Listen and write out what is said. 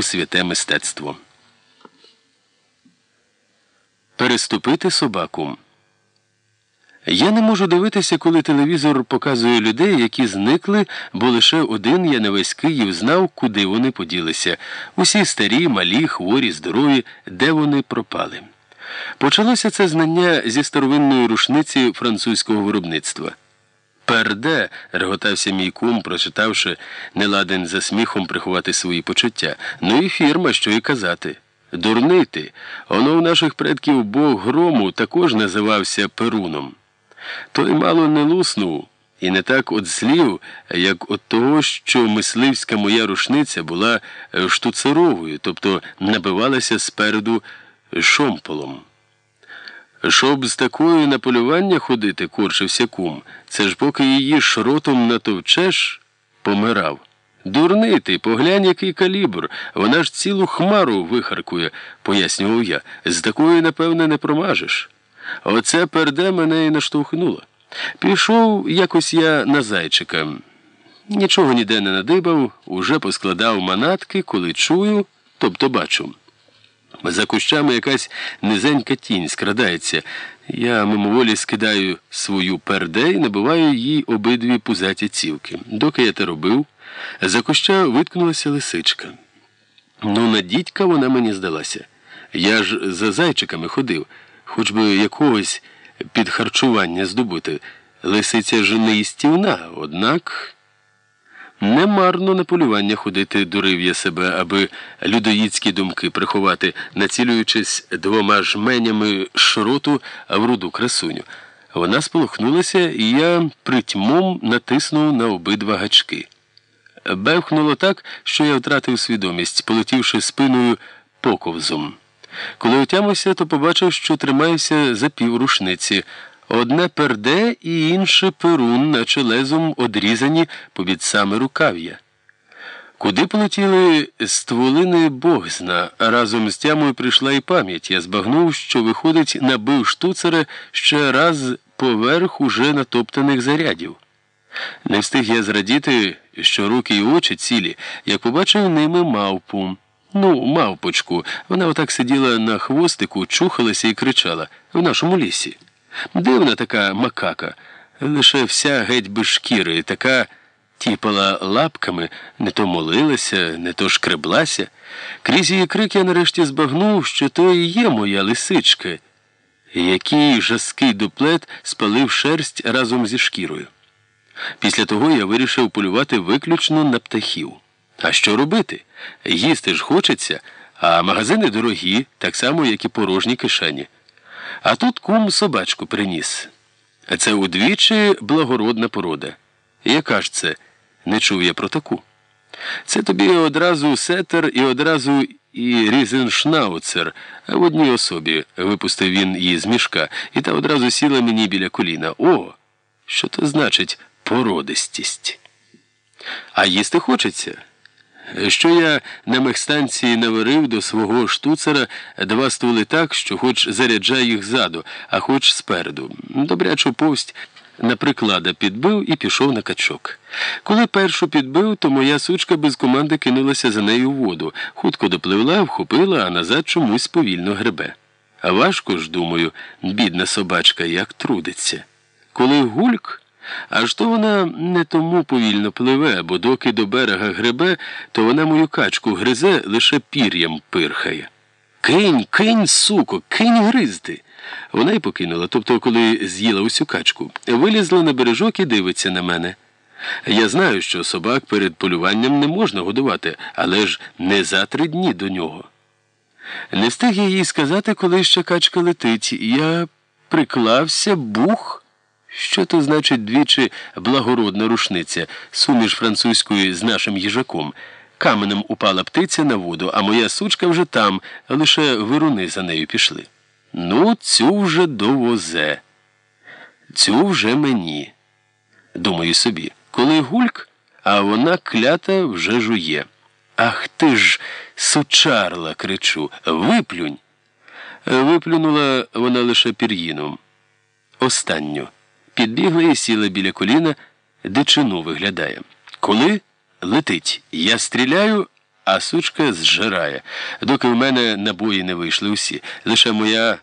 у святе мистецтво. Переступити собаку. Я не можу дивитися, коли телевізор показує людей, які зникли, бо лише один я на весь Київ знав, куди вони поділися. Усі старі, малі, хворі, здорові, де вони пропали. Почалося це знання зі старовинної рушниці французького виробництва. Перде, реготався мій кум, прочитавши, не ладен за сміхом приховати свої почуття. Ну і фірма, що й казати. Дурний ти, оно у наших предків бог грому також називався Перуном. Той мало не луснув, і не так от слів, як от того, що мисливська моя рушниця була штуцеровою, тобто набивалася спереду шомполом. Щоб з такою на полювання ходити, корчився кум, це ж поки її шротом натовчеш, помирав. Дурний ти, поглянь, який калібр, вона ж цілу хмару вихаркує, пояснював я. З такою, напевне, не промажеш. Оце перде мене і наштовхнуло. Пішов якось я на зайчика. Нічого ніде не надибав, уже поскладав манатки, коли чую, тобто бачу. За кущами якась низенька тінь скрадається. Я мимоволі скидаю свою перде і набиваю їй обидві пузаті цівки. Доки я те робив, за куща виткнулася лисичка. Ну, на дідька вона мені здалася. Я ж за зайчиками ходив, хоч би якогось підхарчування здобути. Лисиця ж не істівна, однак. Немарно на полювання ходити дурив я себе, аби людоїдські думки приховати, націлюючись двома жменями шроту в руду красуню. Вона сполохнулася, і я притьмом натиснув на обидва гачки. Бевхнуло так, що я втратив свідомість, полетівши спиною поковзом. Коли отямився, то побачив, що тримаюся за піврушниці. Одне перде і інше перун, наче лезом одрізані побід саме рукав'я. Куди полетіли стволини Бог зна, а разом з тямою прийшла і пам'ять. Я збагнув, що виходить, набив штуцера ще раз поверх уже натоптаних зарядів. Не встиг я зрадіти, що руки й очі цілі, як побачив ними мавпу. Ну, мавпочку. Вона отак сиділа на хвостику, чухалася і кричала в нашому лісі. Дивна така макака, лише вся геть без шкіри, така тіпала лапками, не то молилася, не то шкреблася. Крізь її крик я нарешті збагнув, що то і є моя лисичка, який жаский дуплет спалив шерсть разом зі шкірою. Після того я вирішив полювати виключно на птахів. А що робити? Їсти ж хочеться, а магазини дорогі, так само, як і порожні кишені. А тут кум собачку приніс. Це удвічі благородна порода. Яка ж це? Не чув я про таку. Це тобі одразу сетер і одразу і різеншнауцер в одній особі, випустив він її з мішка, і та одразу сіла мені біля коліна. О, що то значить породистість? А їсти хочеться? Що я на мехстанції наварив до свого штуцера два стволи так, що хоч заряджай їх ззаду, а хоч спереду. Добрячу повсть на приклада підбив і пішов на качок. Коли першу підбив, то моя сучка без команди кинулася за нею в воду, хутко допливла, вхопила, а назад чомусь повільно гребе. А важко ж, думаю, бідна собачка, як трудиться. Коли гульк. Аж то вона не тому повільно пливе, бо доки до берега гребе, то вона мою качку гризе, лише пір'ям пирхає. Кинь, кинь, суко, кинь гризти. Вона й покинула, тобто, коли з'їла усю качку, вилізла на бережок і дивиться на мене. Я знаю, що собак перед полюванням не можна годувати, але ж не за три дні до нього. Не встиг я їй сказати, коли ще качка летить. Я приклався, бух. Що то значить двічі благородна рушниця, суміш французької з нашим їжаком? Каменем упала птиця на воду, а моя сучка вже там, лише вируни за нею пішли. Ну, цю вже довозе, цю вже мені. Думаю собі, коли гульк, а вона клята вже жує. Ах ти ж, сучарла, кричу, виплюнь. Виплюнула вона лише пір'їном. Останню. Підбігла і сіла біля коліна, дичину виглядає. Коли летить, я стріляю, а сучка зжирає, доки в мене набої не вийшли усі. Лише моя